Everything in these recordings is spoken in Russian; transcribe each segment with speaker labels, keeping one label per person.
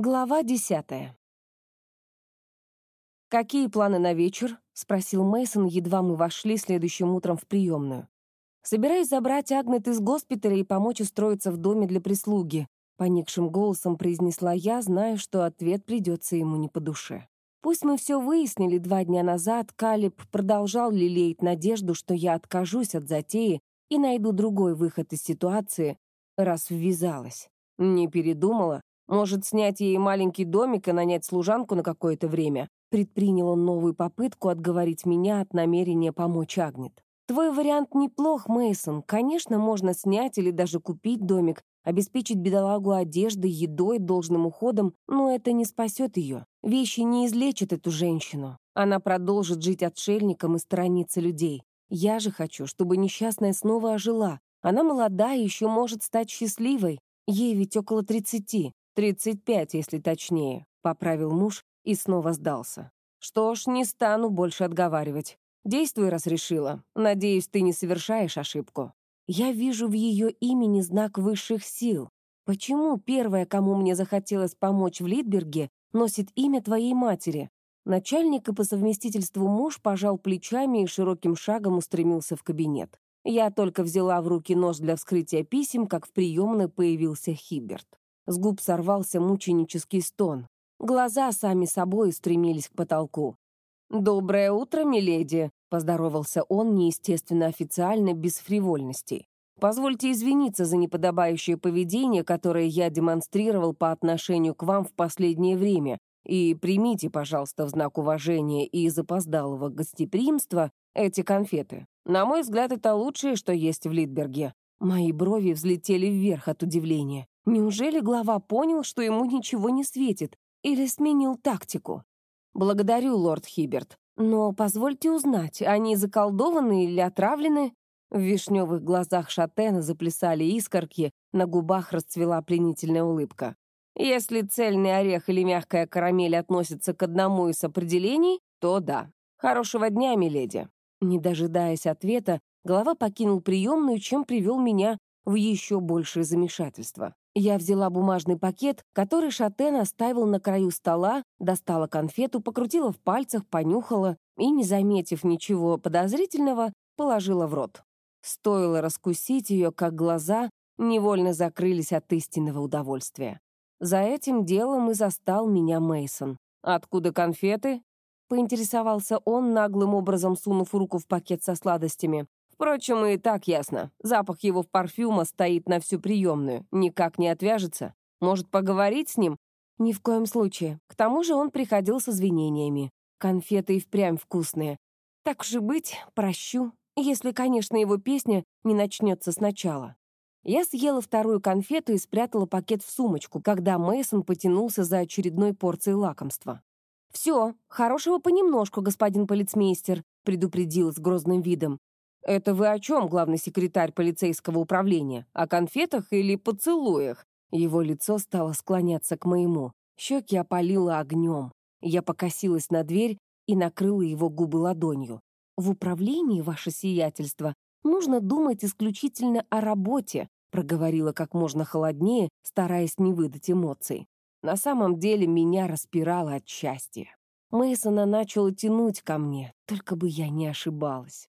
Speaker 1: Глава десятая. «Какие планы на вечер?» — спросил Мейсон, едва мы вошли следующим утром в приемную. «Собираюсь забрать Агнет из госпиталя и помочь устроиться в доме для прислуги», — поникшим голосом произнесла я, зная, что ответ придется ему не по душе. Пусть мы все выяснили два дня назад, Калиб продолжал лелеять надежду, что я откажусь от затеи и найду другой выход из ситуации, раз ввязалась. Не передумала, может, снять ей маленький домик и нанять служанку на какое-то время? Предпринял он новую попытку отговорить меня от намерения помочь Агнет. Твой вариант неплох, Мейсон. Конечно, можно снять или даже купить домик, обеспечить бедолагу одеждой, едой, должным уходом, но это не спасет ее. Вещи не излечат эту женщину. Она продолжит жить отшельником и сторониться людей. Я же хочу, чтобы несчастная снова ожила. Она молода и еще может стать счастливой. Ей ведь около тридцати. «Тридцать пять, если точнее», — поправил муж и снова сдался. «Что ж, не стану больше отговаривать. Действуй, раз решила. Надеюсь, ты не совершаешь ошибку». Я вижу в ее имени знак высших сил. Почему первая, кому мне захотелось помочь в Литберге, носит имя твоей матери? Начальник и по совместительству муж пожал плечами и широким шагом устремился в кабинет. Я только взяла в руки нож для вскрытия писем, как в приемной появился Хиберт. С губ сорвался мученический стон. Глаза сами собой устремились к потолку. «Доброе утро, миледи!» — поздоровался он неестественно официально, без фривольностей. «Позвольте извиниться за неподобающее поведение, которое я демонстрировал по отношению к вам в последнее время, и примите, пожалуйста, в знак уважения и запоздалого гостеприимства эти конфеты. На мой взгляд, это лучшее, что есть в Литберге». Мои брови взлетели вверх от удивления. Неужели глава понял, что ему ничего не светит, или сменил тактику? Благодарю, лорд Хиберт. Но позвольте узнать, они заколдованы или отравлены? В вишневых глазах Шатена заплясали искорки, на губах расцвела пленительная улыбка. Если цельный орех или мягкая карамель относятся к одному из определений, то да. Хорошего дня, миледи. Не дожидаясь ответа, глава покинул приемную, чем привел меня в еще большее замешательство. Я взяла бумажный пакет, который Шатен оставил на краю стола, достала конфету, покрутила в пальцах, понюхала и, не заметив ничего подозрительного, положила в рот. Стоило раскусить ее, как глаза невольно закрылись от истинного удовольствия. За этим делом и застал меня Мейсон. «Откуда конфеты?» — поинтересовался он, наглым образом сунув руку в пакет со сладостями. Впрочем, и так ясно. Запах его парфюма стоит на всю приемную. Никак не отвяжется. Может, поговорить с ним? Ни в коем случае. К тому же он приходил с извинениями. Конфеты и впрямь вкусные. Так же быть, прощу. Если, конечно, его песня не начнется сначала. Я съела вторую конфету и спрятала пакет в сумочку, когда Мейсон потянулся за очередной порцией лакомства. «Все, хорошего понемножку, господин полицмейстер», предупредил с грозным видом. «Это вы о чем, главный секретарь полицейского управления? О конфетах или поцелуях?» Его лицо стало склоняться к моему. Щеки опалило огнем. Я покосилась на дверь и накрыла его губы ладонью. «В управлении, ваше сиятельство, нужно думать исключительно о работе», проговорила как можно холоднее, стараясь не выдать эмоций. На самом деле меня распирало от счастья. Мейсона начала тянуть ко мне, только бы я не ошибалась.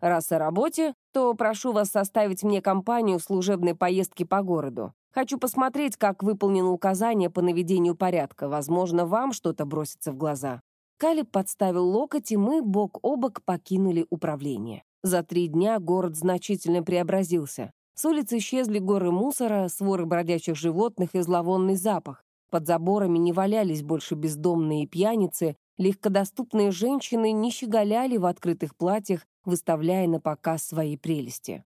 Speaker 1: Раз о работе, то прошу вас составить мне компанию в служебной поездке по городу. Хочу посмотреть, как выполнено указание по наведению порядка. Возможно, вам что-то бросится в глаза». Калиб подставил локоть, и мы бок о бок покинули управление. За три дня город значительно преобразился. С улиц исчезли горы мусора, своры бродячих животных и зловонный запах. Под заборами не валялись больше бездомные пьяницы, легкодоступные женщины не щеголяли в открытых платьях выставляя на показ свои прелести.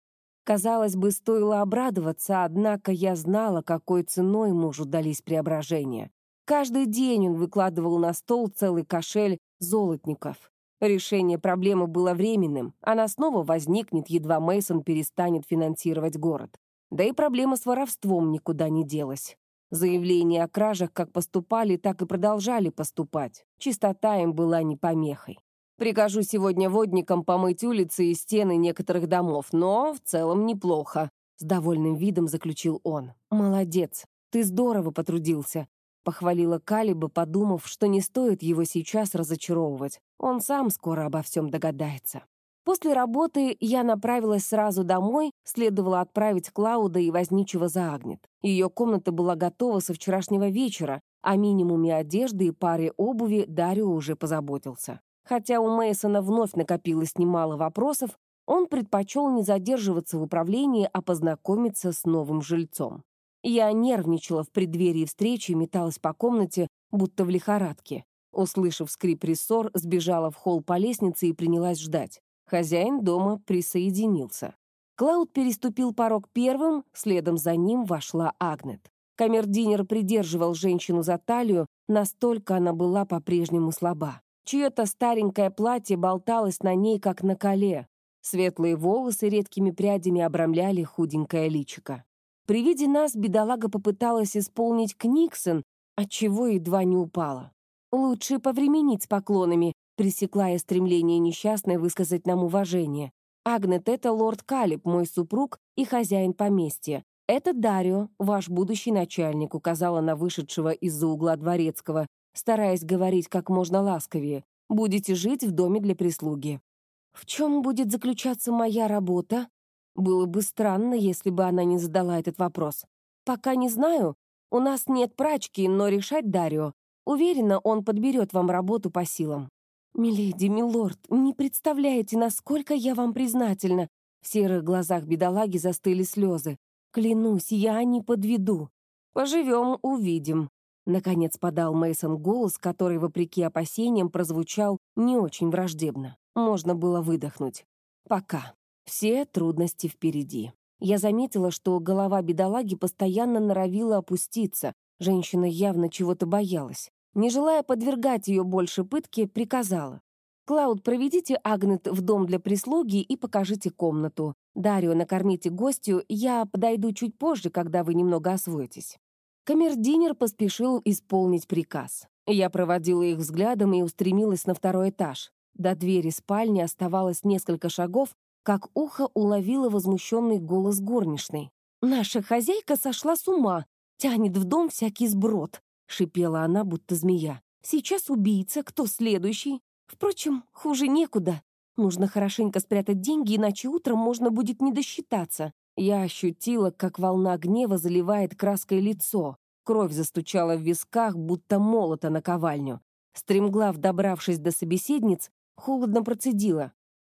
Speaker 1: Казалось бы, стоило обрадоваться, однако я знала, какой ценой мужу дались преображения. Каждый день он выкладывал на стол целый кошель золотников. Решение проблемы было временным, она снова возникнет, едва Мейсон перестанет финансировать город. Да и проблема с воровством никуда не делась. Заявления о кражах как поступали, так и продолжали поступать. Чистота им была не помехой. Прикажу сегодня водникам помыть улицы и стены некоторых домов, но в целом неплохо», — с довольным видом заключил он. «Молодец, ты здорово потрудился. Похвалила Калиба, подумав, что не стоит его сейчас разочаровывать. Он сам скоро обо всем догадается. После работы я направилась сразу домой, следовало отправить Клауда и возничего за Агнет. Ее комната была готова со вчерашнего вечера, о минимуме одежды и паре обуви Дарио уже позаботился. Хотя у Мейсона вновь накопилось немало вопросов, он предпочел не задерживаться в управлении, а познакомиться с новым жильцом. Я нервничала в преддверии встречи металась по комнате, будто в лихорадке. Услышав скрип рессор, сбежала в холл по лестнице и принялась ждать. Хозяин дома присоединился. Клауд переступил порог первым, следом за ним вошла Агнет. Камердинер придерживал женщину за талию, настолько она была по-прежнему слаба. Чье-то старенькое платье болталось на ней, как на коле. Светлые волосы редкими прядями обрамляли худенькое личико. При виде нас бедолага попыталась исполнить Книксон, отчего едва не упала. «Лучше повременить с поклонами», пресекла я стремление несчастной высказать нам уважение. «Агнет — это лорд Калиб, мой супруг и хозяин поместья. Это Дарио, ваш будущий начальник», указала на вышедшего из-за угла дворецкого, стараясь говорить как можно ласковее. «Будете жить в доме для прислуги». «В чем будет заключаться моя работа?» Было бы странно, если бы она не задала этот вопрос. «Пока не знаю. У нас нет прачки, но решать Дарио. Уверена, он подберет вам работу по силам». «Миледи, милорд, не представляете, насколько я вам признательна». В серых глазах бедолаги застыли слезы. «Клянусь, я не подведу. Поживем, увидим». Наконец подал Мейсон голос, который, вопреки опасениям, прозвучал не очень враждебно. Можно было выдохнуть. «Пока». Все трудности впереди. Я заметила, что голова бедолаги постоянно норовила опуститься. Женщина явно чего-то боялась. Не желая подвергать ее больше пытке, приказала. «Клауд, проведите Агнет в дом для прислуги и покажите комнату. Дарио, накормите гостю, я подойду чуть позже, когда вы немного освоитесь». Камердинер поспешил исполнить приказ. Я проводила их взглядом и устремилась на второй этаж. До двери спальни оставалось несколько шагов, как ухо уловило возмущенный голос горничной. «Наша хозяйка сошла с ума, тянет в дом всякий сброд», — шипела она, будто змея. «Сейчас убийца, кто следующий? Впрочем, хуже некуда. Нужно хорошенько спрятать деньги, иначе утром можно будет не досчитаться». Я ощутила, как волна гнева заливает краской лицо. Кровь застучала в висках, будто молота на ковальню. Стремглав, добравшись до собеседниц, холодно процедила.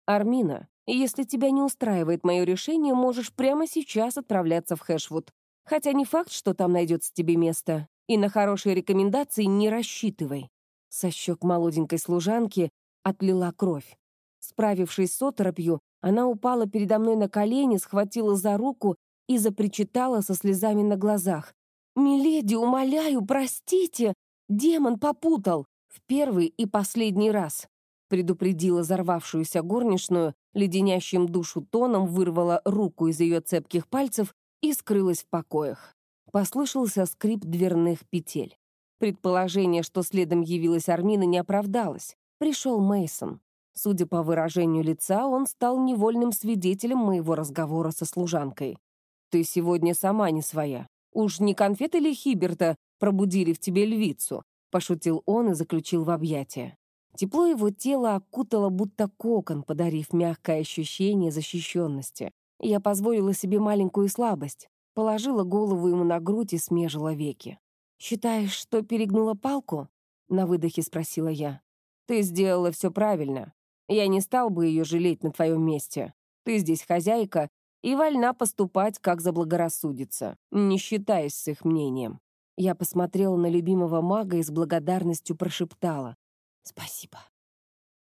Speaker 1: «Армина, если тебя не устраивает мое решение, можешь прямо сейчас отправляться в Хэшвуд. Хотя не факт, что там найдется тебе место. И на хорошие рекомендации не рассчитывай». Со щек молоденькой служанки отлила кровь. Справившись с оторопью, она упала передо мной на колени, схватила за руку и запричитала со слезами на глазах. «Миледи, умоляю, простите! Демон попутал! В первый и последний раз!» предупредила взорвавшуюся горничную, леденящим душу тоном вырвала руку из ее цепких пальцев и скрылась в покоях. Послышался скрип дверных петель. Предположение, что следом явилась Армина, не оправдалось. Пришел Мейсон. Судя по выражению лица, он стал невольным свидетелем моего разговора со служанкой. «Ты сегодня сама не своя. Уж не конфеты ли Хиберта пробудили в тебе львицу?» — пошутил он и заключил в объятия. Тепло его тела окутало будто кокон, подарив мягкое ощущение защищенности. Я позволила себе маленькую слабость, положила голову ему на грудь и смежила веки. «Считаешь, что перегнула палку?» — на выдохе спросила я. «Ты сделала все правильно. Я не стал бы ее жалеть на твоем месте. Ты здесь хозяйка и вольна поступать, как заблагорассудится, не считаясь с их мнением». Я посмотрела на любимого мага и с благодарностью прошептала. Спасибо.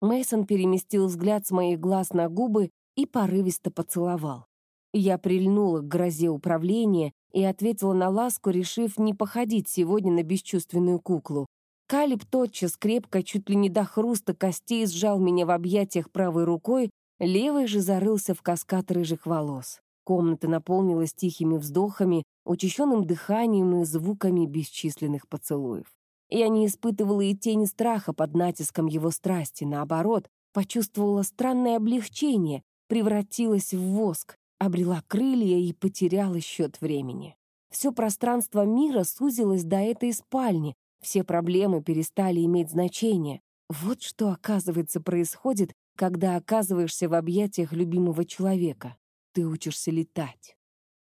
Speaker 1: Мейсон переместил взгляд с моих глаз на губы и порывисто поцеловал. Я прильнула к грозе управления и ответила на ласку, решив не походить сегодня на бесчувственную куклу. Калиб тотчас крепко, чуть ли не до хруста костей, сжал меня в объятиях правой рукой, левой же зарылся в каскад рыжих волос. Комната наполнилась тихими вздохами, учащенным дыханием и звуками бесчисленных поцелуев. Я не испытывала и тени страха под натиском его страсти, наоборот, почувствовала странное облегчение, превратилась в воск, обрела крылья и потеряла счет времени. Все пространство мира сузилось до этой спальни, все проблемы перестали иметь значение. Вот что, оказывается, происходит, когда оказываешься в объятиях любимого человека. Ты учишься летать.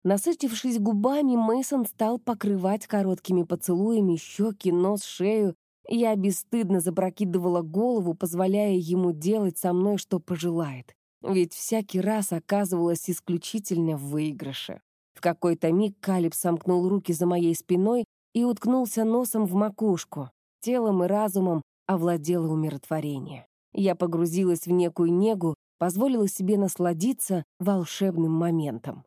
Speaker 1: Насытившись губами, Мейсон стал покрывать короткими поцелуями щеки, нос, шею. Я бесстыдно запрокидывала голову, позволяя ему делать со мной, что пожелает. Ведь всякий раз оказывалась исключительно в выигрыше. В какой-то миг Калиб сомкнул руки за моей спиной и уткнулся носом в макушку. Телом и разумом овладело умиротворение. Я погрузилась в некую негу, позволила себе насладиться волшебным моментом.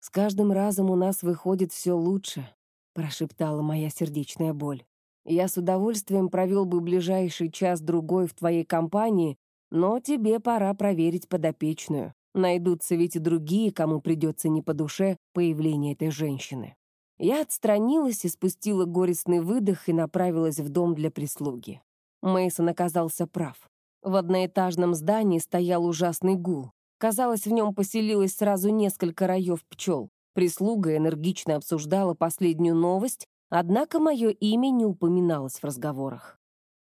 Speaker 1: «С каждым разом у нас выходит все лучше», — прошептала моя сердечная боль. «Я с удовольствием провел бы ближайший час-другой в твоей компании, но тебе пора проверить подопечную. Найдутся ведь и другие, кому придется не по душе появление этой женщины». Я отстранилась и спустила горестный выдох и направилась в дом для прислуги. Мейсон оказался прав. В одноэтажном здании стоял ужасный гул. Казалось, в нем поселилось сразу несколько раев пчел. Прислуга энергично обсуждала последнюю новость, однако мое имя не упоминалось в разговорах.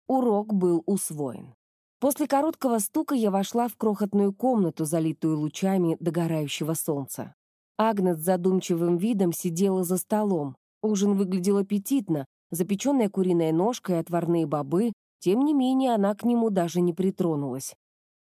Speaker 1: Урок был усвоен. После короткого стука я вошла в крохотную комнату, залитую лучами догорающего солнца. Агнет с задумчивым видом сидела за столом. Ужин выглядел аппетитно, запеченная куриная ножка и отварные бобы, тем не менее она к нему даже не притронулась.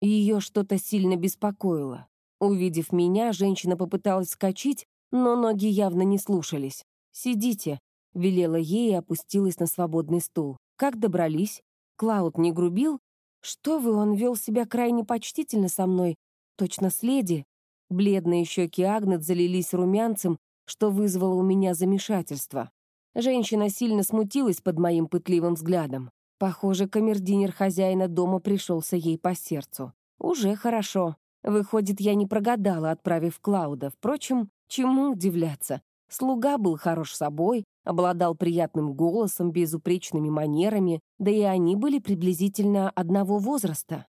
Speaker 1: Ее что-то сильно беспокоило. Увидев меня, женщина попыталась вскочить, но ноги явно не слушались. «Сидите», — велела ей и опустилась на свободный стул. «Как добрались? Клауд не грубил? Что вы, он вел себя крайне почтительно со мной. Точно с леди. Бледные щеки Агнет залились румянцем, что вызвало у меня замешательство. Женщина сильно смутилась под моим пытливым взглядом. Похоже, камердинер хозяина дома пришелся ей по сердцу. Уже хорошо. Выходит, я не прогадала, отправив Клауда. Впрочем, чему удивляться? Слуга был хорош собой, обладал приятным голосом, безупречными манерами, да и они были приблизительно одного возраста.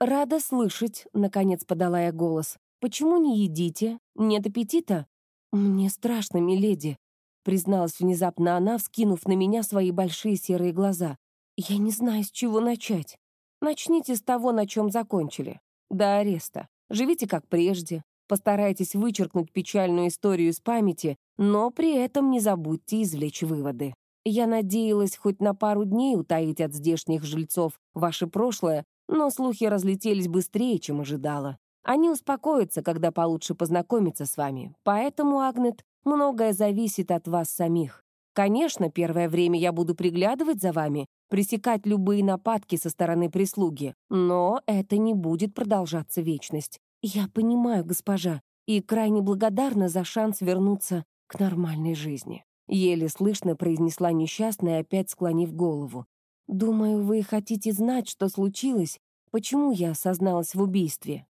Speaker 1: «Рада слышать», — наконец подала я голос. «Почему не едите? Нет аппетита?» «Мне страшно, миледи», — призналась внезапно она, вскинув на меня свои большие серые глаза. «Я не знаю, с чего начать. Начните с того, на чем закончили. До ареста. Живите как прежде. Постарайтесь вычеркнуть печальную историю из памяти, но при этом не забудьте извлечь выводы. Я надеялась хоть на пару дней утаить от здешних жильцов ваше прошлое, но слухи разлетелись быстрее, чем ожидала. Они успокоятся, когда получше познакомиться с вами. Поэтому, Агнет, многое зависит от вас самих. Конечно, первое время я буду приглядывать за вами, пресекать любые нападки со стороны прислуги, но это не будет продолжаться вечность. Я понимаю, госпожа, и крайне благодарна за шанс вернуться к нормальной жизни. Еле слышно произнесла несчастная, опять склонив голову. «Думаю, вы хотите знать, что случилось, почему я осозналась в убийстве?»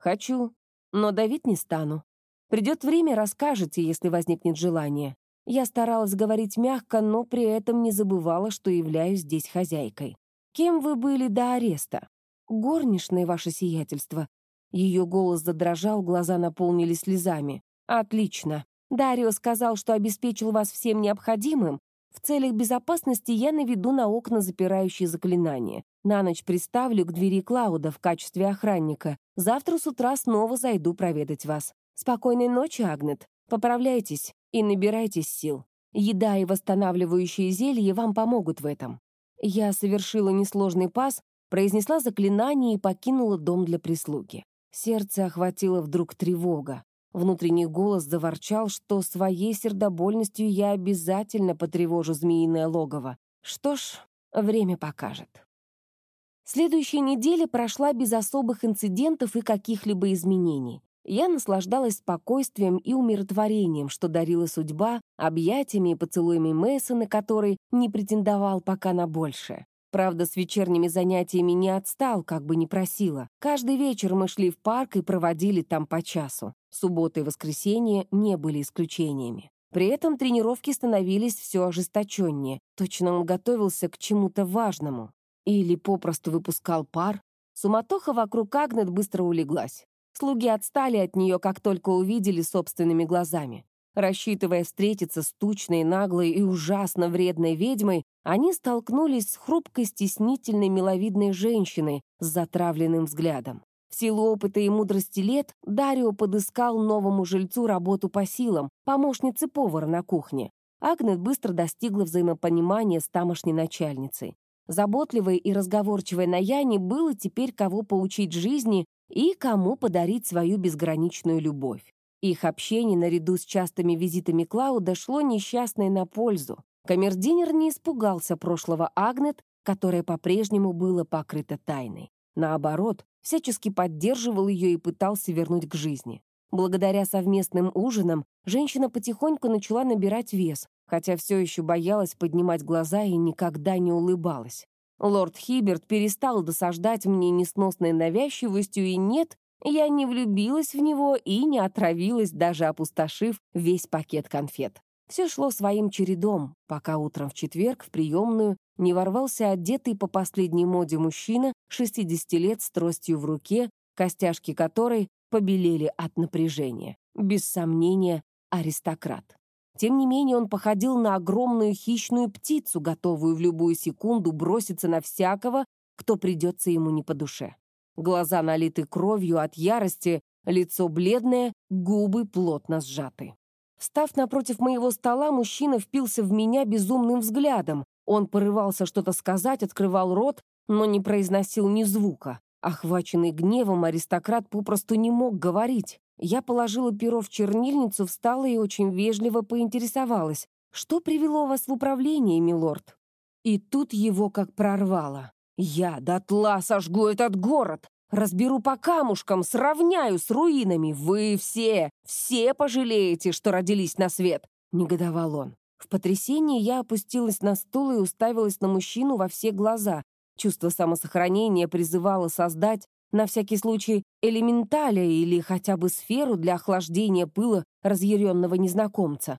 Speaker 1: «Хочу, но давить не стану. Придет время, расскажете, если возникнет желание». Я старалась говорить мягко, но при этом не забывала, что являюсь здесь хозяйкой. «Кем вы были до ареста?» «Горничное ваше сиятельство». Ее голос задрожал, глаза наполнились слезами. «Отлично. Дарио сказал, что обеспечил вас всем необходимым. В целях безопасности я наведу на окна запирающие заклинания. На ночь приставлю к двери Клауда в качестве охранника. Завтра с утра снова зайду проведать вас. Спокойной ночи, Агнет. Поправляйтесь и набирайтесь сил. Еда и восстанавливающие зелья вам помогут в этом. Я совершила несложный пас, произнесла заклинание и покинула дом для прислуги. Сердце охватило вдруг тревога. Внутренний голос заворчал, что своей сердобольностью я обязательно потревожу змеиное логово. Что ж, время покажет. Следующая неделя прошла без особых инцидентов и каких-либо изменений. Я наслаждалась спокойствием и умиротворением, что дарила судьба, объятиями и поцелуями Мэйсона, который не претендовал пока на большее. Правда, с вечерними занятиями не отстал, как бы не просила. Каждый вечер мы шли в парк и проводили там по часу. Субботы и воскресенье не были исключениями. При этом тренировки становились все ожесточеннее. Точно он готовился к чему-то важному. Или попросту выпускал пар. Суматоха вокруг Агнет быстро улеглась. Слуги отстали от нее, как только увидели собственными глазами. Рассчитывая встретиться с тучной, наглой и ужасно вредной ведьмой, они столкнулись с хрупкой, стеснительной, миловидной женщиной с затравленным взглядом. В силу опыта и мудрости лет Дарио подыскал новому жильцу работу по силам, помощницы повара на кухне. Агнет быстро достигла взаимопонимания с тамошней начальницей. Заботливой и разговорчивой Наяне было теперь кого поучить жизни и кому подарить свою безграничную любовь. Их общение наряду с частыми визитами Клауда шло несчастной на пользу. Камердинер не испугался прошлого Агнет, которое по-прежнему было покрыто тайной. Наоборот, всячески поддерживал ее и пытался вернуть к жизни. Благодаря совместным ужинам женщина потихоньку начала набирать вес, хотя все еще боялась поднимать глаза и никогда не улыбалась. Лорд Хиберт перестал досаждать мне несносной навязчивостью, и нет, я не влюбилась в него и не отравилась, даже опустошив весь пакет конфет. Все шло своим чередом, пока утром в четверг в приемную не ворвался одетый по последней моде мужчина 60 лет с тростью в руке, костяшки которой побелели от напряжения. Без сомнения, аристократ. Тем не менее, он походил на огромную хищную птицу, готовую в любую секунду броситься на всякого, кто придется ему не по душе. Глаза налиты кровью от ярости, лицо бледное, губы плотно сжаты. Встав напротив моего стола, мужчина впился в меня безумным взглядом. Он порывался что-то сказать, открывал рот, но не произносил ни звука. Охваченный гневом, аристократ попросту не мог говорить. Я положила перо в чернильницу, встала и очень вежливо поинтересовалась. «Что привело вас в управление, милорд?» И тут его как прорвало. Я дотла сожгу этот город, разберу по камушкам, сравняю с руинами. Вы все, все пожалеете, что родились на свет!» — негодовал он. В потрясении я опустилась на стул и уставилась на мужчину во все глаза. Чувство самосохранения призывало создать, на всякий случай, элементаля или хотя бы сферу для охлаждения пыла разъяренного незнакомца.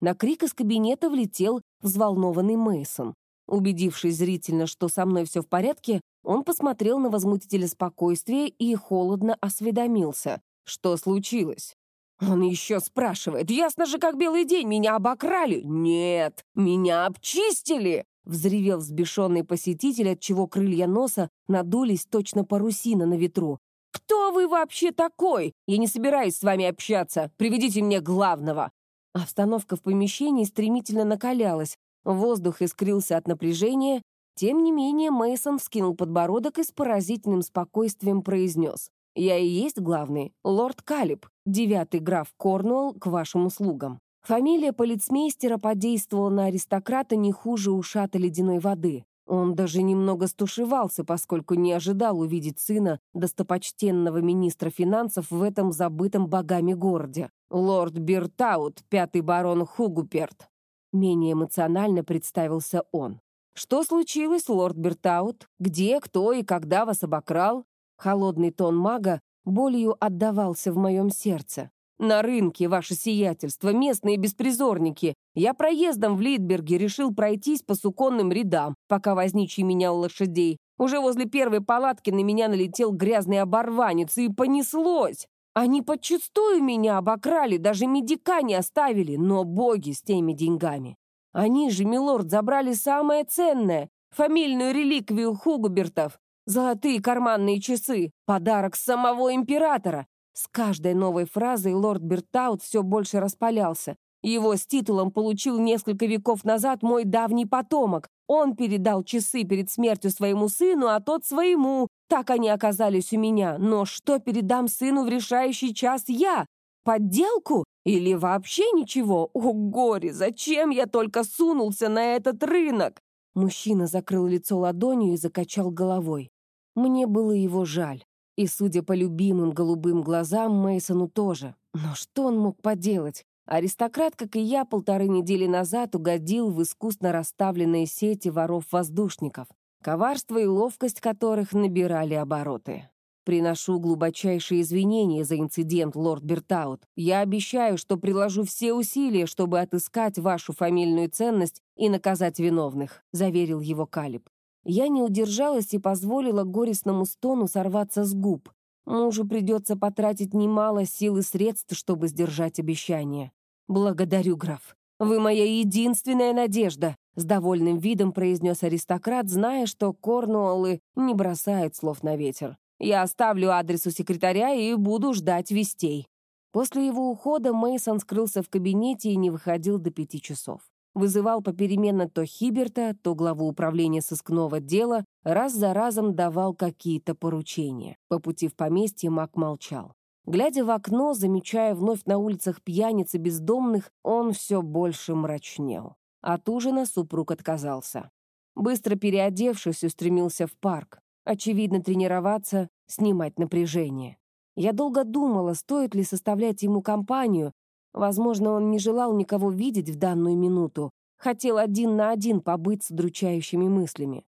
Speaker 1: На крик из кабинета влетел взволнованный Мейсон. Убедившись зрительно, что со мной все в порядке, он посмотрел на возмутителя спокойствия и холодно осведомился. Что случилось? Он еще спрашивает. «Ясно же, как белый день, меня обокрали!» «Нет, меня обчистили!» Взревел взбешенный посетитель, отчего крылья носа надулись точно парусина на ветру. «Кто вы вообще такой? Я не собираюсь с вами общаться. Приведите мне главного!» Обстановка в помещении стремительно накалялась. Воздух искрился от напряжения. Тем не менее, Мейсон вскинул подбородок и с поразительным спокойствием произнес. «Я и есть главный, лорд Калиб, девятый граф Корнуолл к вашим услугам». Фамилия полицмейстера подействовала на аристократа не хуже ушата ледяной воды. Он даже немного стушевался, поскольку не ожидал увидеть сына достопочтенного министра финансов в этом забытом богами городе. Лорд Бертаут, пятый барон Хугуперт, Менее эмоционально представился он. «Что случилось, лорд Бертаут? Где, кто и когда вас обокрал?» Холодный тон мага болью отдавался в моем сердце. «На рынке, ваше сиятельство, местные беспризорники. Я проездом в Литберге решил пройтись по суконным рядам, пока возничий менял лошадей. Уже возле первой палатки на меня налетел грязный оборванец, и понеслось. Они подчистую меня обокрали, даже медика не оставили, но боги с теми деньгами. Они же, милорд, забрали самое ценное, фамильную реликвию Хугубертов, золотые карманные часы, подарок самого императора. С каждой новой фразой лорд Бертаут все больше распалялся. Его с титулом получил несколько веков назад мой давний потомок. Он передал часы перед смертью своему сыну, а тот своему. Так они оказались у меня. Но что передам сыну в решающий час я? Подделку? Или вообще ничего? О, горе, зачем я только сунулся на этот рынок? Мужчина закрыл лицо ладонью и закачал головой. Мне было его жаль. И, судя по любимым голубым глазам, Мейсону тоже. Но что он мог поделать? Аристократ, как и я, полторы недели назад угодил в искусно расставленные сети воров-воздушников, коварство и ловкость которых набирали обороты. Приношу глубочайшие извинения за инцидент, лорд Бертаут. Я обещаю, что приложу все усилия, чтобы отыскать вашу фамильную ценность и наказать виновных», — заверил его Калиб. Я не удержалась и позволила горестному стону сорваться с губ. Мужу придется потратить немало сил и средств, чтобы сдержать обещание. «Благодарю, граф. Вы моя единственная надежда», — с довольным видом произнес аристократ, зная, что Корнуоллы не бросают слов на ветер. «Я оставлю адрес у секретаря и буду ждать вестей». После его ухода Мейсон скрылся в кабинете и не выходил до пяти часов. Вызывал попеременно то Хиберта, то главу управления сыскного дела, раз за разом давал какие-то поручения. По пути в поместье Мак молчал. Глядя в окно, замечая вновь на улицах пьяниц и бездомных, он все больше мрачнел. От ужина супруг отказался. Быстро переодевшись, устремился в парк. Очевидно, тренироваться, снимать напряжение. Я долго думала, стоит ли составлять ему компанию. Возможно, он не желал никого видеть в данную минуту, хотел один на один побыть с удручающими мыслями.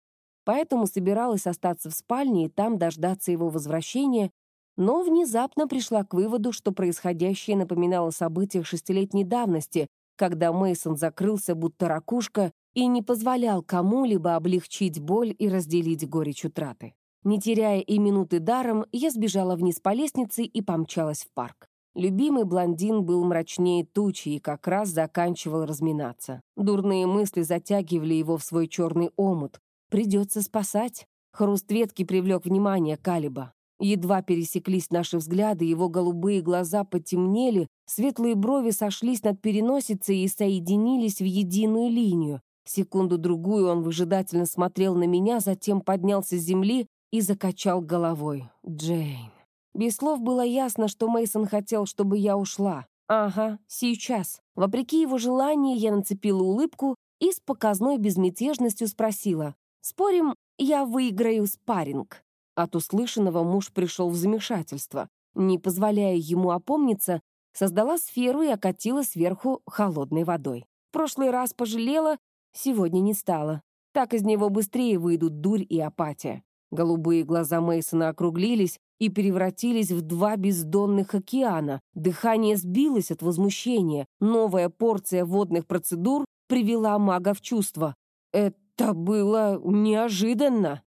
Speaker 1: Поэтому собиралась остаться в спальне и там дождаться его возвращения, но внезапно пришла к выводу, что происходящее напоминало события шестилетней давности, когда Мейсон закрылся будто ракушка и не позволял кому-либо облегчить боль и разделить горечь утраты. Не теряя и минуты даром, я сбежала вниз по лестнице и помчалась в парк. Любимый блондин был мрачнее тучи и как раз заканчивал разминаться. Дурные мысли затягивали его в свой черный омут. Придется спасать. Хруст ветки привлек внимание Калиба. Едва пересеклись наши взгляды, его голубые глаза потемнели, светлые брови сошлись над переносицей и соединились в единую линию. Секунду-другую он выжидательно смотрел на меня, затем поднялся с земли и закачал головой. Джейн. Без слов было ясно, что Мейсон хотел, чтобы я ушла. Ага, сейчас. Вопреки его желанию, я нацепила улыбку и с показной безмятежностью спросила. «Спорим, я выиграю спарринг?» От услышанного муж пришел в замешательство. Не позволяя ему опомниться, создала сферу и окатила сверху холодной водой. В прошлый раз пожалела, сегодня не стала. Так из него быстрее выйдут дурь и апатия. Голубые глаза Мейсона округлились и превратились в два бездонных океана. Дыхание сбилось от возмущения. Новая порция водных процедур привела мага в чувство. Это было неожиданно.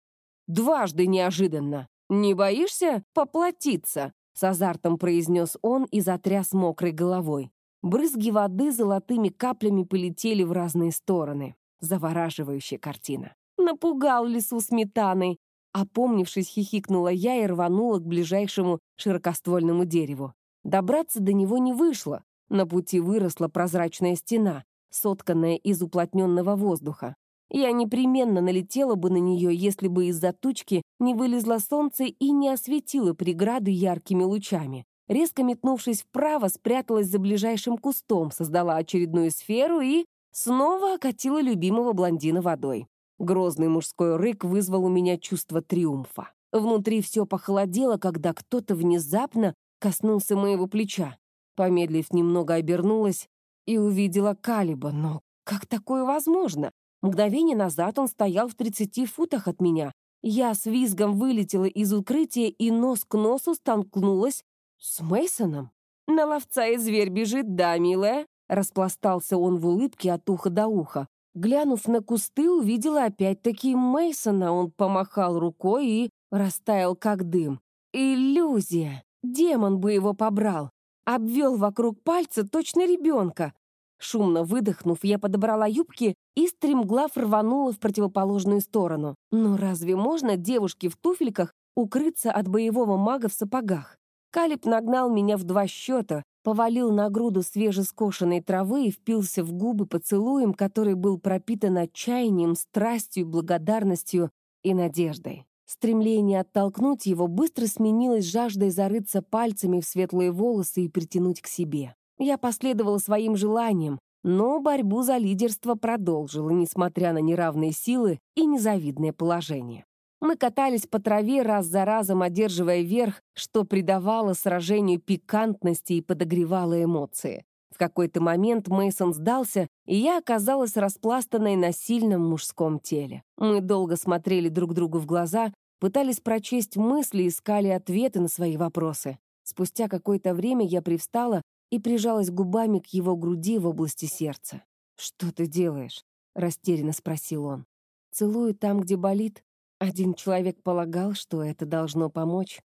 Speaker 1: Дважды неожиданно. «Не боишься поплатиться?» — с азартом произнес он и затряс мокрой головой. Брызги воды золотыми каплями полетели в разные стороны. Завораживающая картина. Напугал лесу сметаной. Опомнившись, хихикнула я и рванула к ближайшему широкоствольному дереву. Добраться до него не вышло. На пути выросла прозрачная стена, сотканная из уплотненного воздуха. Я непременно налетела бы на нее, если бы из-за тучки не вылезло солнце и не осветило преграды яркими лучами. Резко метнувшись вправо, спряталась за ближайшим кустом, создала очередную сферу и снова окатила любимого блондина водой. Грозный мужской рык вызвал у меня чувство триумфа. Внутри все похолодело, когда кто-то внезапно коснулся моего плеча. Помедлив немного, обернулась и увидела Калиба. Но как такое возможно? Мгновение назад он стоял в 30 футах от меня. Я с визгом вылетела из укрытия и нос к носу столкнулась с Мейсоном. На ловца и зверь бежит, да, милая? Распластался он в улыбке от уха до уха. Глянув на кусты, увидела опять-таки Мейсона. Он помахал рукой и растаял, как дым. Иллюзия! Демон бы его побрал. Обвел вокруг пальца точно ребенка. Шумно выдохнув, я подобрала юбки и стремглав рванула в противоположную сторону. Но разве можно девушке в туфельках укрыться от боевого мага в сапогах? Калиб нагнал меня в два счета, повалил на груду свежескошенной травы и впился в губы поцелуем, который был пропитан отчаянием, страстью, благодарностью и надеждой. Стремление оттолкнуть его быстро сменилось жаждой зарыться пальцами в светлые волосы и притянуть к себе. Я последовала своим желаниям, но борьбу за лидерство продолжила, несмотря на неравные силы и незавидное положение. Мы катались по траве раз за разом, одерживая верх, что придавало сражению пикантности и подогревало эмоции. В какой-то момент Мейсон сдался, и я оказалась распластанной на сильном мужском теле. Мы долго смотрели друг другу в глаза, пытались прочесть мысли, искали ответы на свои вопросы. Спустя какое-то время я привстала и прижалась губами к его груди в области сердца. «Что ты делаешь?» — растерянно спросил он. «Целую там, где болит, один человек полагал, что это должно помочь.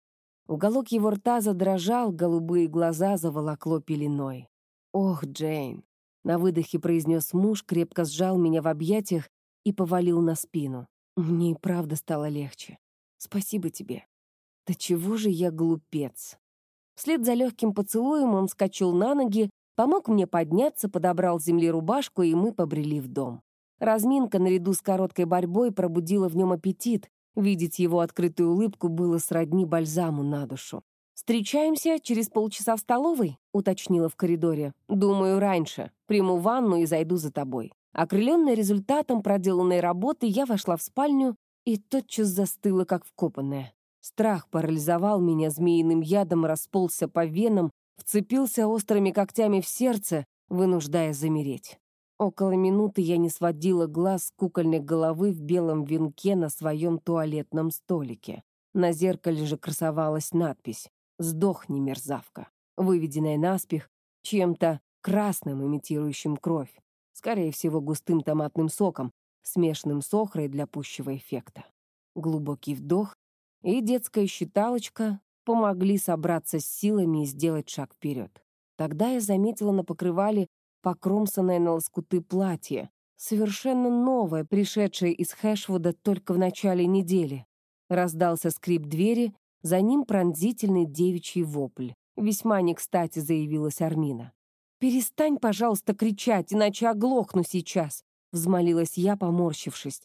Speaker 1: Уголок его рта задрожал, голубые глаза заволокло пеленой. «Ох, Джейн!» — на выдохе произнес муж, крепко сжал меня в объятиях и повалил на спину. Мне и правда стало легче. Спасибо тебе. Да чего же я глупец? Вслед за легким поцелуем он вскочил на ноги, помог мне подняться, подобрал с земли рубашку, и мы побрели в дом. Разминка наряду с короткой борьбой пробудила в нем аппетит. Видеть его открытую улыбку было сродни бальзаму на душу. «Встречаемся через полчаса в столовой?» — уточнила в коридоре. «Думаю, раньше. Приму ванну и зайду за тобой». Окрыленная результатом проделанной работы, я вошла в спальню и тотчас застыла, как вкопанная. Страх парализовал меня змеиным ядом, расползся по венам, вцепился острыми когтями в сердце, вынуждая замереть. Около минуты я не сводила глаз с кукольной головы в белом венке на своем туалетном столике. На зеркале же красовалась надпись «Сдохни, мерзавка», выведенная наспех чем-то красным, имитирующим кровь, скорее всего, густым томатным соком, смешанным с охрой для пущего эффекта. Глубокий вдох, и детская считалочка помогли собраться с силами и сделать шаг вперед. Тогда я заметила на покрывале покромсанное на лоскуты платье, совершенно новое, пришедшее из Хэшвуда только в начале недели. Раздался скрип двери, за ним пронзительный девичий вопль. Весьма не кстати заявилась Армина. «Перестань, пожалуйста, кричать, иначе оглохну сейчас», — взмолилась я, поморщившись.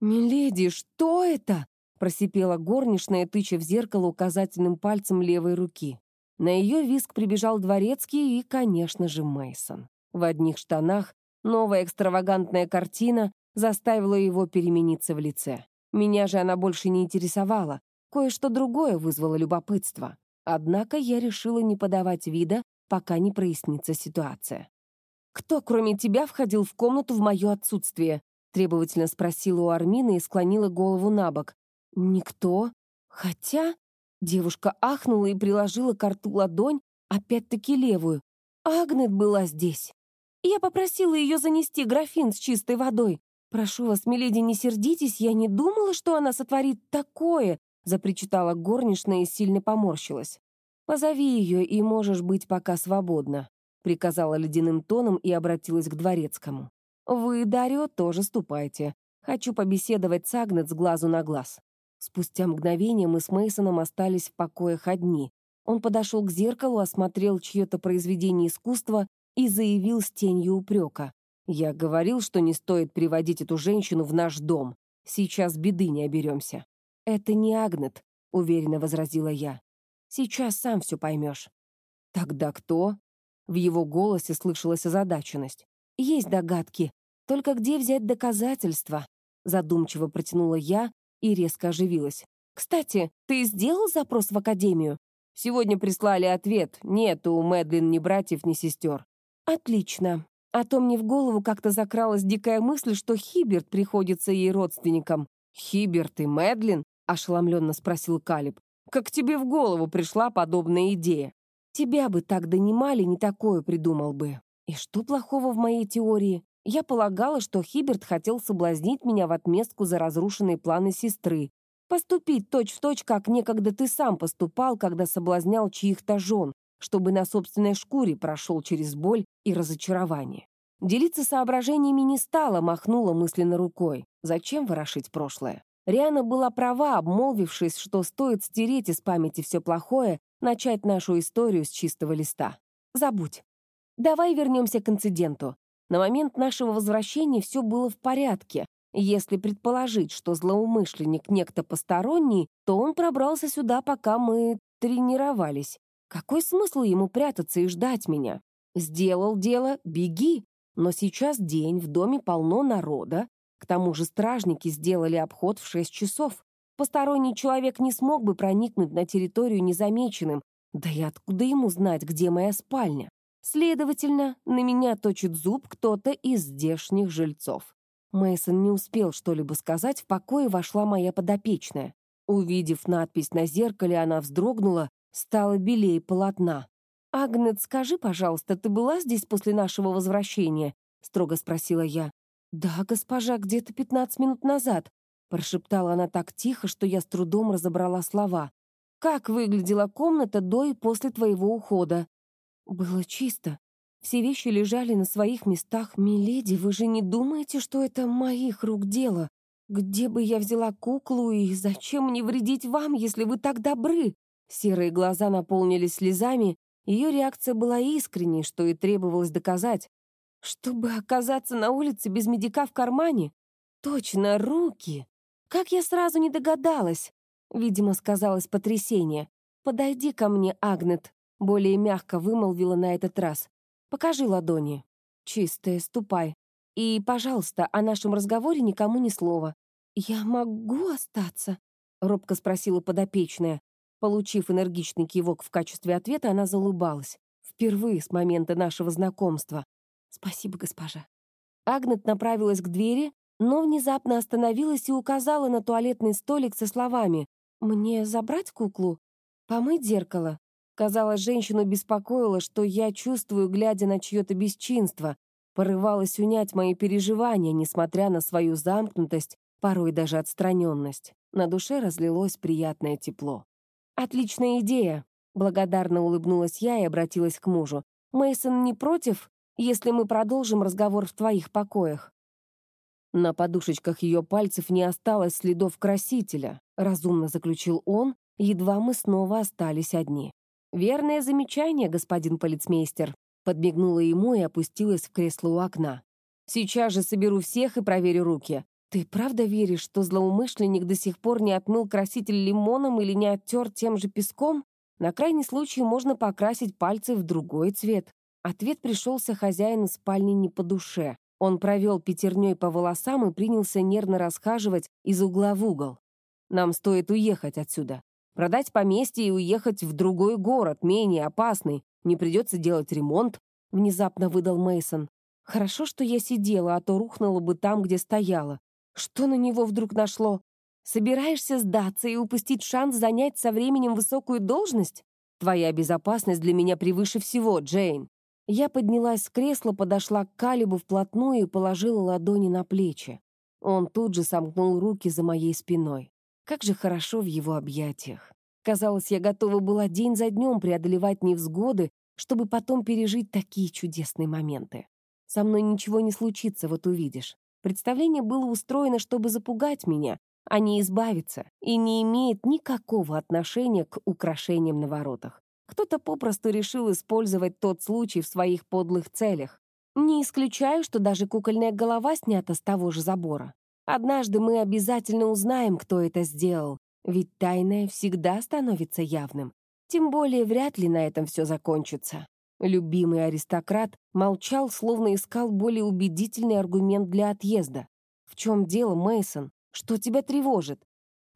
Speaker 1: «Миледи, что это?» — просипела горничная, тыча в зеркало указательным пальцем левой руки. На ее виск прибежал дворецкий и, конечно же, Мейсон. В одних штанах новая экстравагантная картина заставила его перемениться в лице. Меня же она больше не интересовала. Кое-что другое вызвало любопытство. Однако я решила не подавать вида, пока не прояснится ситуация. «Кто, кроме тебя, входил в комнату в мое отсутствие?» требовательно спросила у Армины и склонила голову на бок. Никто. Хотя... Девушка ахнула и приложила к рту ладонь, опять-таки левую. Агнет была здесь. Я попросила ее занести графин с чистой водой. «Прошу вас, миледи, не сердитесь, я не думала, что она сотворит такое», запричитала горничная и сильно поморщилась. «Позови ее, и можешь быть пока свободна», приказала ледяным тоном и обратилась к дворецкому. «Вы, Дарио, тоже ступайте. Хочу побеседовать с Агнет с глазу на глаз». Спустя мгновение мы с Мейсоном остались в покоях одни. Он подошел к зеркалу, осмотрел чье-то произведение искусства и заявил с тенью упрека. «Я говорил, что не стоит приводить эту женщину в наш дом. Сейчас беды не оберемся». «Это не Агнет», — уверенно возразила я. «Сейчас сам все поймешь». «Тогда кто?» В его голосе слышалась озадаченность. «Есть догадки. Только где взять доказательства?» Задумчиво протянула я, и резко оживилась. «Кстати, ты сделал запрос в академию?» «Сегодня прислали ответ. Нет у Мэдлин ни братьев, ни сестер». «Отлично. А то мне в голову как-то закралась дикая мысль, что Хиберт приходится ей родственником». «Хиберт и Мэдлин?» — ошеломленно спросил Калиб. «Как тебе в голову пришла подобная идея?» «Тебя бы так донимали, не такое придумал бы». «И что плохого в моей теории?» Я полагала, что Хиберт хотел соблазнить меня в отместку за разрушенные планы сестры. Поступить точь-в-точь, точь, как некогда ты сам поступал, когда соблазнял чьих-то жен, чтобы на собственной шкуре прошел через боль и разочарование. Делиться соображениями не стала, махнула мысленно рукой. Зачем ворошить прошлое? Риана была права, обмолвившись, что стоит стереть из памяти все плохое, начать нашу историю с чистого листа. Забудь. Давай вернемся к инциденту. На момент нашего возвращения все было в порядке. Если предположить, что злоумышленник некто посторонний, то он пробрался сюда, пока мы тренировались. Какой смысл ему прятаться и ждать меня? Сделал дело — беги. Но сейчас день, в доме полно народа. К тому же стражники сделали обход в шесть часов. Посторонний человек не смог бы проникнуть на территорию незамеченным. Да и откуда ему знать, где моя спальня? Следовательно, на меня точит зуб кто-то из здешних жильцов. Мейсон не успел что-либо сказать, в покое вошла моя подопечная. Увидев надпись на зеркале, она вздрогнула, стала белее полотна. «Агнет, скажи, пожалуйста, ты была здесь после нашего возвращения?» — строго спросила я. «Да, госпожа, где-то пятнадцать минут назад», — прошептала она так тихо, что я с трудом разобрала слова. «Как выглядела комната до и после твоего ухода?» Было чисто. Все вещи лежали на своих местах. «Миледи, вы же не думаете, что это моих рук дело? Где бы я взяла куклу и зачем мне вредить вам, если вы так добры?» Серые глаза наполнились слезами. Ее реакция была искренней, что и требовалось доказать. Чтобы оказаться на улице без медика в кармане? Точно, руки! Как я сразу не догадалась! Видимо, сказалось потрясение. «Подойди ко мне, Агнет», — более мягко вымолвила на этот раз. «Покажи ладони». «Чистые, ступай. И, пожалуйста, о нашем разговоре никому ни слова». «Я могу остаться?» — робко спросила подопечная. Получив энергичный кивок в качестве ответа, она залыбалась. Впервые с момента нашего знакомства. «Спасибо, госпожа». Агнет направилась к двери, но внезапно остановилась и указала на туалетный столик со словами «Мне забрать куклу? Помыть зеркало?» Казалось, женщину беспокоило, что я чувствую, глядя на чье-то бесчинство. Порывалась унять мои переживания, несмотря на свою замкнутость, порой даже отстраненность. На душе разлилось приятное тепло. «Отличная идея!» — благодарно улыбнулась я и обратилась к мужу. Мейсон не против, если мы продолжим разговор в твоих покоях?» На подушечках ее пальцев не осталось следов красителя, разумно заключил он, едва мы снова остались одни. «Верное замечание, господин полицмейстер», подмигнула ему и опустилась в кресло у окна. «Сейчас же соберу всех и проверю руки. Ты правда веришь, что злоумышленник до сих пор не отмыл краситель лимоном или не оттер тем же песком? На крайний случай можно покрасить пальцы в другой цвет. Ответ пришелся хозяину спальни не по душе. Он провел пятерней по волосам и принялся нервно расхаживать из угла в угол. «Нам стоит уехать отсюда. Продать поместье и уехать в другой город, менее опасный. Не придется делать ремонт», — внезапно выдал Мейсон. «Хорошо, что я сидела, а то рухнула бы там, где стояла. Что на него вдруг нашло? Собираешься сдаться и упустить шанс занять со временем высокую должность? Твоя безопасность для меня превыше всего, Джейн. Я поднялась с кресла, подошла к Калибу вплотную и положила ладони на плечи. Он тут же сомкнул руки за моей спиной. Как же хорошо в его объятиях. Казалось, я готова была день за днем преодолевать невзгоды, чтобы потом пережить такие чудесные моменты. Со мной ничего не случится, вот увидишь. Представление было устроено, чтобы запугать меня, а не избавиться, и не имеет никакого отношения к украшениям на воротах. Кто-то попросту решил использовать тот случай в своих подлых целях. Не исключаю, что даже кукольная голова снята с того же забора. Однажды мы обязательно узнаем, кто это сделал, ведь тайное всегда становится явным. Тем более вряд ли на этом все закончится. Любимый аристократ молчал, словно искал более убедительный аргумент для отъезда. «В чем дело, Мейсон? Что тебя тревожит?»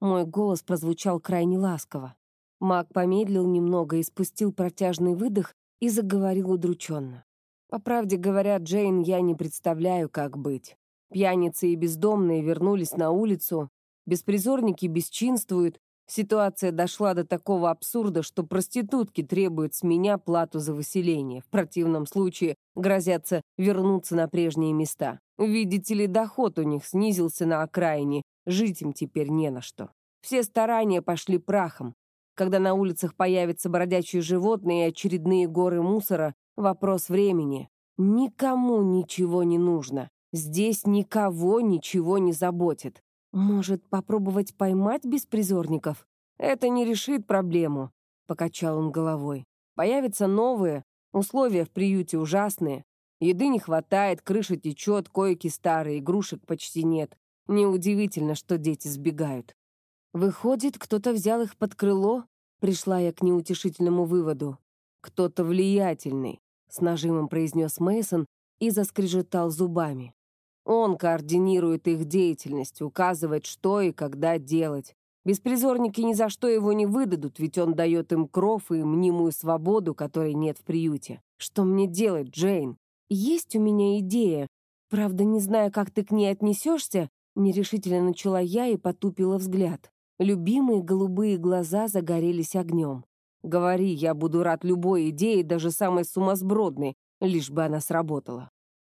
Speaker 1: Мой голос прозвучал крайне ласково. Маг помедлил немного и спустил протяжный выдох и заговорил удрученно. «По правде говоря, Джейн, я не представляю, как быть. Пьяницы и бездомные вернулись на улицу, беспризорники бесчинствуют, Ситуация дошла до такого абсурда, что проститутки требуют с меня плату за выселение. В противном случае грозятся вернуться на прежние места. Видите ли, доход у них снизился на окраине, жить им теперь не на что. Все старания пошли прахом. Когда на улицах появятся бродячие животные и очередные горы мусора, вопрос времени. Никому ничего не нужно. Здесь никого ничего не заботит. Может, попробовать поймать беспризорников? Это не решит проблему, покачал он головой. Появятся новые, условия в приюте ужасные. Еды не хватает, крыша течет, койки старые, игрушек почти нет. Неудивительно, что дети сбегают. Выходит, кто-то взял их под крыло? Пришла я к неутешительному выводу. Кто-то влиятельный, с нажимом произнес Мейсон и заскрежетал зубами. Он координирует их деятельность, указывает, что и когда делать. Беспризорники ни за что его не выдадут, ведь он дает им кров и мнимую свободу, которой нет в приюте. Что мне делать, Джейн? Есть у меня идея. Правда, не знаю, как ты к ней отнесешься, нерешительно начала я и потупила взгляд. Любимые голубые глаза загорелись огнем. «Говори, я буду рад любой идее, даже самой сумасбродной, лишь бы она сработала».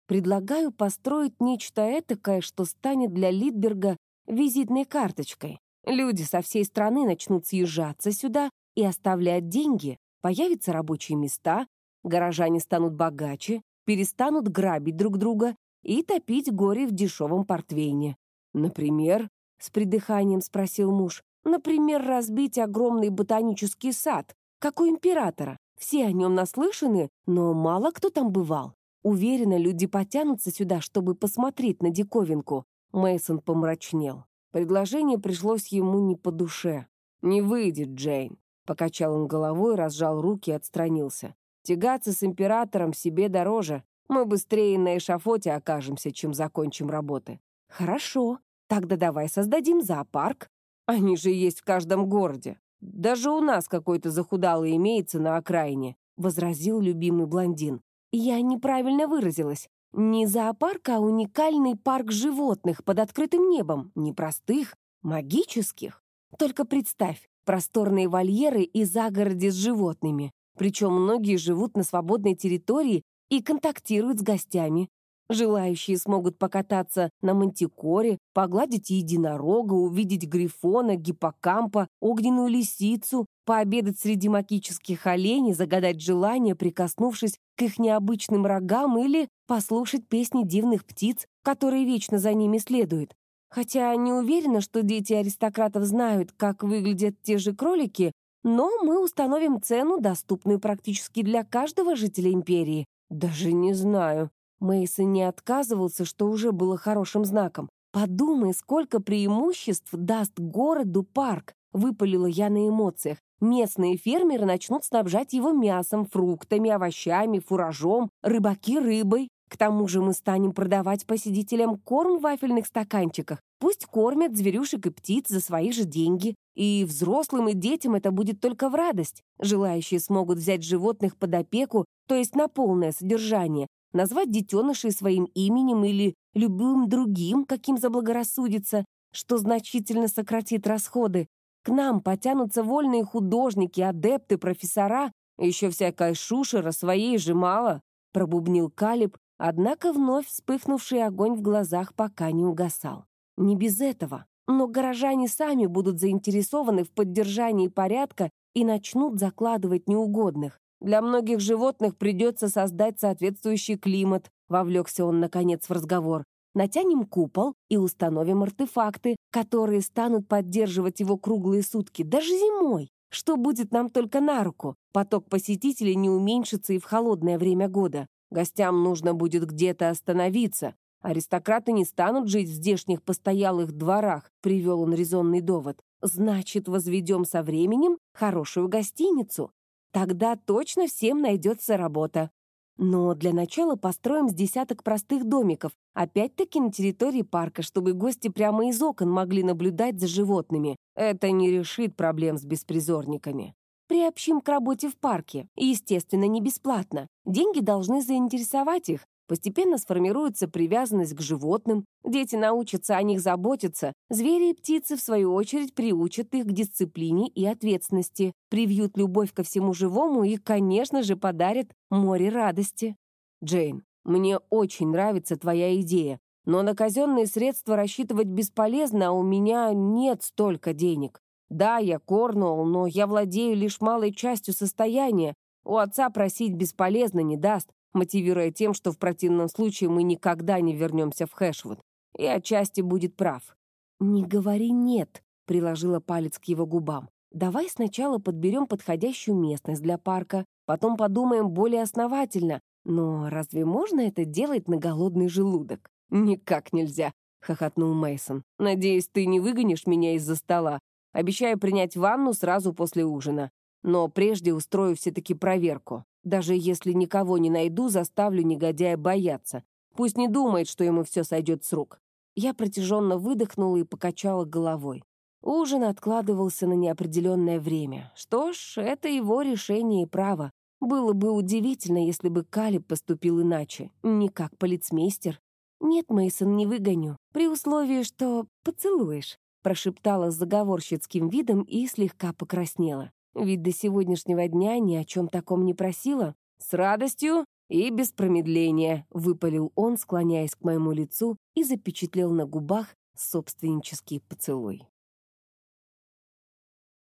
Speaker 1: Предлагаю построить нечто этакое, что станет для Литберга визитной карточкой. Люди со всей страны начнут съезжаться сюда и оставлять деньги, появятся рабочие места, горожане станут богаче, перестанут грабить друг друга и топить горе в дешевом портвейне. Например, с придыханием спросил муж, например, разбить огромный ботанический сад, как у императора. Все о нем наслышаны, но мало кто там бывал. Уверена, люди потянутся сюда, чтобы посмотреть на диковинку. Мейсон помрачнел. Предложение пришлось ему не по душе. «Не выйдет, Джейн», — покачал он головой, разжал руки и отстранился. «Тягаться с императором себе дороже. Мы быстрее на эшафоте окажемся, чем закончим работы». «Хорошо. Тогда давай создадим зоопарк. Они же есть в каждом городе. Даже у нас какой-то захудалый имеется на окраине», — возразил любимый блондин. «Я неправильно выразилась. Не зоопарк, а уникальный парк животных под открытым небом. Не простых, магических. Только представь, просторные вольеры и загороди с животными. Причем многие живут на свободной территории и контактируют с гостями. Желающие смогут покататься на мантикоре, погладить единорога, увидеть грифона, гиппокампа, огненную лисицу, пообедать среди магических оленей, загадать желание, прикоснувшись к их необычным рогам или послушать песни дивных птиц, которые вечно за ними следуют. Хотя не уверена, что дети аристократов знают, как выглядят те же кролики, но мы установим цену, доступную практически для каждого жителя империи. Даже не знаю. Мейсон не отказывался, что уже было хорошим знаком. «Подумай, сколько преимуществ даст городу парк!» — выпалила я на эмоциях. Местные фермеры начнут снабжать его мясом, фруктами, овощами, фуражом, рыбаки — рыбой. К тому же мы станем продавать посетителям корм в вафельных стаканчиках. Пусть кормят зверюшек и птиц за свои же деньги. И взрослым, и детям это будет только в радость. Желающие смогут взять животных под опеку, то есть на полное содержание, назвать детенышей своим именем или любым другим, каким заблагорассудится, что значительно сократит расходы. К нам потянутся вольные художники, адепты, профессора, еще всякая шушера, своей же мало, пробубнил Калиб, однако вновь вспыхнувший огонь в глазах пока не угасал. Не без этого, но горожане сами будут заинтересованы в поддержании порядка и начнут закладывать неугодных. Для многих животных придется создать соответствующий климат, вовлекся он, наконец, в разговор. Натянем купол и установим артефакты, которые станут поддерживать его круглые сутки, даже зимой. Что будет нам только на руку? Поток посетителей не уменьшится и в холодное время года. Гостям нужно будет где-то остановиться. Аристократы не станут жить в здешних постоялых дворах, привел он резонный довод. Значит, возведем со временем хорошую гостиницу. Тогда точно всем найдется работа. Но для начала построим с десяток простых домиков, опять-таки на территории парка, чтобы гости прямо из окон могли наблюдать за животными. Это не решит проблем с беспризорниками. Приобщим к работе в парке. Естественно, не бесплатно. Деньги должны заинтересовать их, Постепенно сформируется привязанность к животным, дети научатся о них заботиться, звери и птицы, в свою очередь, приучат их к дисциплине и ответственности, привьют любовь ко всему живому и, конечно же, подарят море радости. Джейн, мне очень нравится твоя идея, но на казенные средства рассчитывать бесполезно, а у меня нет столько денег. Да, я Корнуолл, но я владею лишь малой частью состояния. У отца просить бесполезно не даст, мотивируя тем, что в противном случае мы никогда не вернемся в Хэшвуд. И отчасти будет прав. «Не говори «нет», — приложила палец к его губам. «Давай сначала подберем подходящую местность для парка, потом подумаем более основательно. Но разве можно это делать на голодный желудок?» «Никак нельзя», — хохотнул Мейсон. «Надеюсь, ты не выгонишь меня из-за стола. Обещаю принять ванну сразу после ужина. Но прежде устрою все-таки проверку. Даже если никого не найду, заставлю негодяя бояться. Пусть не думает, что ему все сойдет с рук. Я протяженно выдохнула и покачала головой. Ужин откладывался на неопределенное время. Что ж, это его решение и право. Было бы удивительно, если бы Калиб поступил иначе, не как полицмейстер. «Нет, Мейсон, не выгоню, при условии, что поцелуешь», прошептала с заговорщицким видом и слегка покраснела. Ведь до сегодняшнего дня ни о чем таком не просила. С радостью и без промедления, выпалил он, склоняясь к моему лицу и запечатлел на губах собственнический поцелуй.